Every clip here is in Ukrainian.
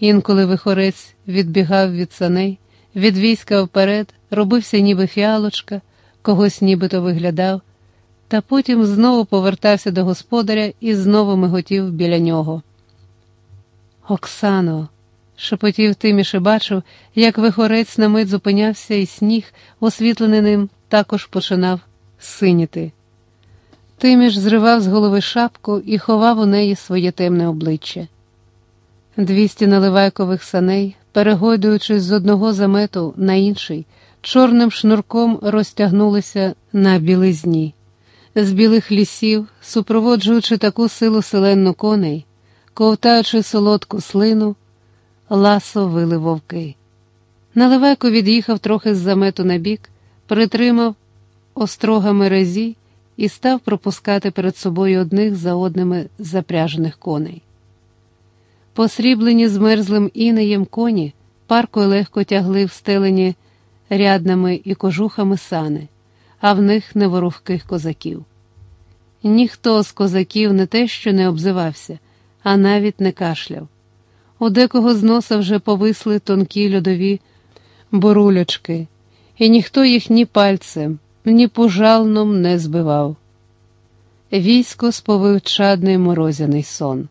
Інколи вихорець відбігав від саней, від війська вперед, робився ніби фіалочка, когось нібито виглядав, та потім знову повертався до господаря і знову миготів біля нього. Оксано, шепотів Тиміш і бачив, як вихорець на мить зупинявся, і сніг, освітлений ним, також починав синіти. Тиміш зривав з голови шапку і ховав у неї своє темне обличчя. Двісті наливайкових саней, перегойдуючись з одного замету на інший, чорним шнурком розтягнулися на білизні. З білих лісів, супроводжуючи таку силу селенну коней, ковтаючи солодку слину, ласо вили вовки. Наливайко від'їхав трохи з замету на бік, притримав острогами резі і став пропускати перед собою одних за одними запряжених коней. Посріблені змерзлим інеєм коні, паркою легко тягли встелені ряднами і кожухами сани, а в них неворухких козаків. Ніхто з козаків не те, що не обзивався, а навіть не кашляв. У декого з носа вже повисли тонкі льодові бурулячки, і ніхто їх ні пальцем, ні пожалном не збивав. Військо сповив чадний морозяний сон.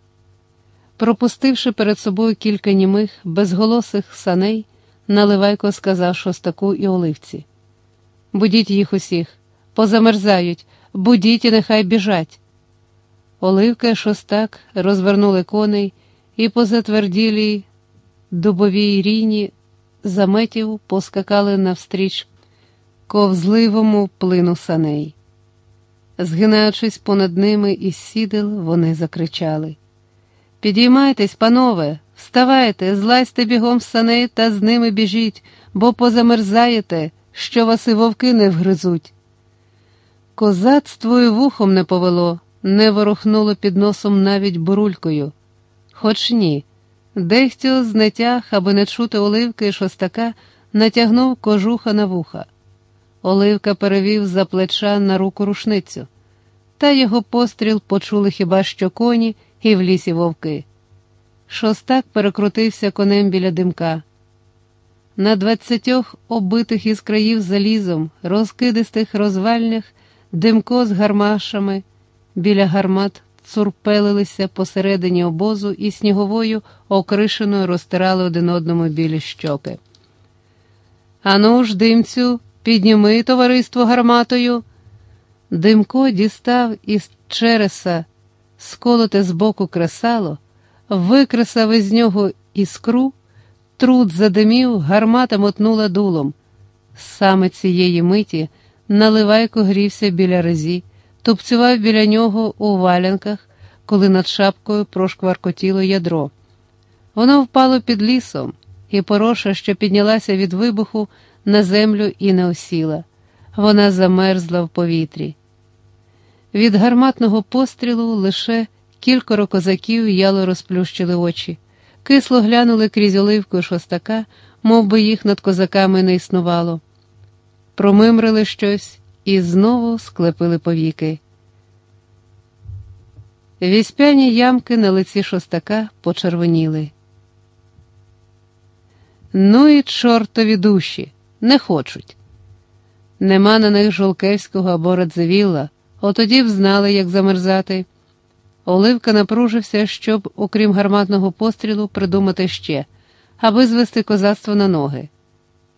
Пропустивши перед собою кілька німих, безголосих саней, Наливайко сказав шостаку і оливці. Будіть їх усіх, позамерзають, будіть і нехай біжать. Оливка і шостак розвернули коней і по затверділій дубовій ріні заметів поскакали навстріч ковзливому плину саней. Згинаючись понад ними із сідел, вони закричали. Підіймайтесь, панове, вставайте, злазьте бігом з саней та з ними біжіть, бо позамерзаєте, що вас і вовки не вгризуть. Козацтво й вухом не повело, не ворухнуло під носом навіть бурулькою. Хоч ні, дехто з нетяг, аби не чути оливки і шостака, натягнув кожуха на вуха. Оливка перевів за плеча на руку рушницю, та його постріл почули хіба що коні і в лісі вовки. Шостак перекрутився конем біля димка. На двадцятьох оббитих із країв залізом, розкидистих розвальнях, димко з гармашами, біля гармат цурпелилися посередині обозу і сніговою окришеною розтирали один одному білі щоки. Ану ж, димцю, підніми товариство гарматою. Димко дістав із череса сколоте збоку кресало, викресав із нього іскру, труд задимів, гармата мотнула дулом. Саме цієї миті наливайко грівся біля резі, тупцював біля нього у валянках, коли над шапкою прошкваркотіло ядро. Воно впало під лісом, і пороша, що піднялася від вибуху, на землю і не осіла. Вона замерзла в повітрі. Від гарматного пострілу лише кількоро козаків яло розплющили очі, кисло глянули крізь оливку шостака, мов би їх над козаками не існувало. Промимрили щось і знову склепили повіки. Віспяні ямки на лиці шостака почервоніли. Ну і чортові душі, не хочуть. Нема на них Жолкевського або Радзивілла, отоді б знали, як замерзати. Оливка напружився, щоб, окрім гарматного пострілу, придумати ще, аби звести козацтво на ноги.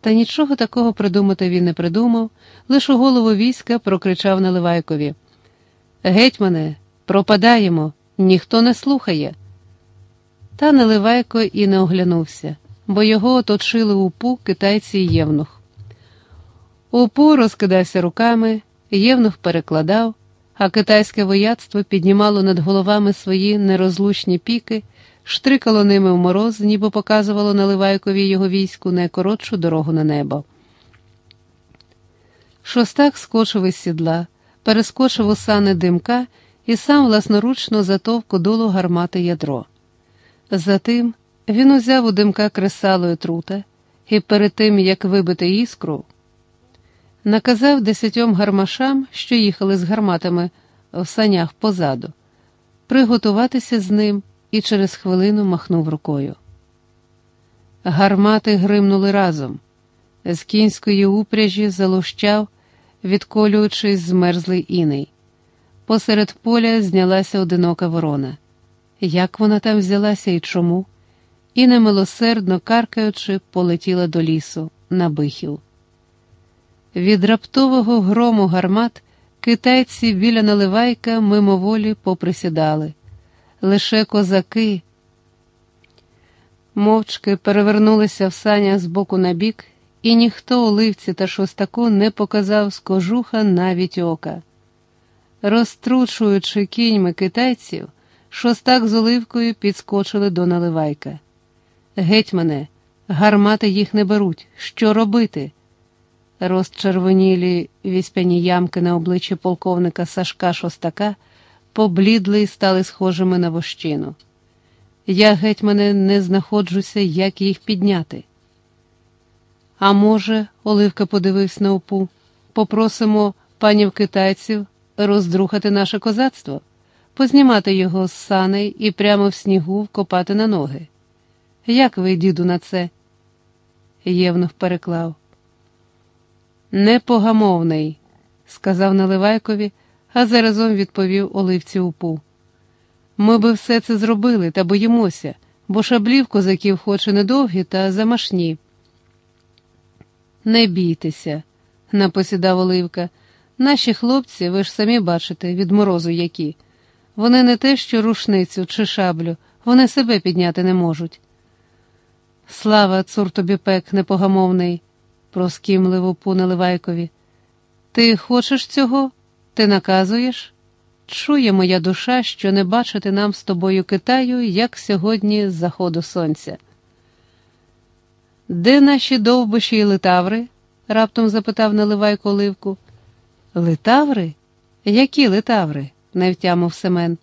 Та нічого такого придумати він не придумав, лише у голову війська прокричав Наливайкові Гетьмане, пропадаємо, ніхто не слухає. Та Наливайко і не оглянувся, бо його оточили упу китайці і євнух. Упу розкидався руками, євнух перекладав, а китайське вояцтво піднімало над головами свої нерозлучні піки, штрикало ними в мороз, ніби показувало Наливайкові його війську найкоротшу дорогу на небо. Шостак скочив із сідла, перескочив у сани димка і сам власноручно затовку долу гармати ядро. Затим він узяв у димка кресало і трута, і перед тим, як вибити іскру, наказав десятьом гармашам, що їхали з гарматами в санях позаду, приготуватися з ним і через хвилину махнув рукою. Гармати гримнули разом. З кінської упряжі залущав, відколюючись змерзлий іней. Посеред поля знялася одинока ворона. Як вона там взялася і чому? І немилосердно каркаючи, полетіла до лісу на бихів. Від раптового грому гармат китайці біля наливайка мимоволі поприсідали. Лише козаки мовчки перевернулися в санях з боку на бік, і ніхто оливці та шостаку не показав з кожуха навіть ока. Розтручуючи кіньми китайців, шостак з оливкою підскочили до наливайка. Гетьмане, гармати їх не беруть. Що робити? Розчервонілі віспяні ямки на обличчі полковника Сашка Шостака поблідли і стали схожими на вощину. Я, гетьмане, не знаходжуся, як їх підняти. А може, Оливка подивився на опу, попросимо панів китайців роздрухати наше козацтво, познімати його з саней і прямо в снігу вкопати на ноги. Як ви, діду, на це? Євнух переклав. Непогамовний, сказав Наливайкові, а заразом відповів Оливці упу. Ми би все це зробили та боїмося, бо шаблів козаків хоч і недовгі та замашні. Не бійтеся, напосідав Оливка. Наші хлопці, ви ж самі бачите, від морозу які. Вони не те, що рушницю чи шаблю, вони себе підняти не можуть. Слава, цур тобі пек, непогамовний, проскімливо Упу Наливайкові. Ти хочеш цього? Ти наказуєш? Чує моя душа, що не бачити нам з тобою Китаю, як сьогодні з заходу сонця. Де наші довбиші і литаври? раптом запитав Наливайко Оливку. Литаври? Які литаври? не втямив Семен.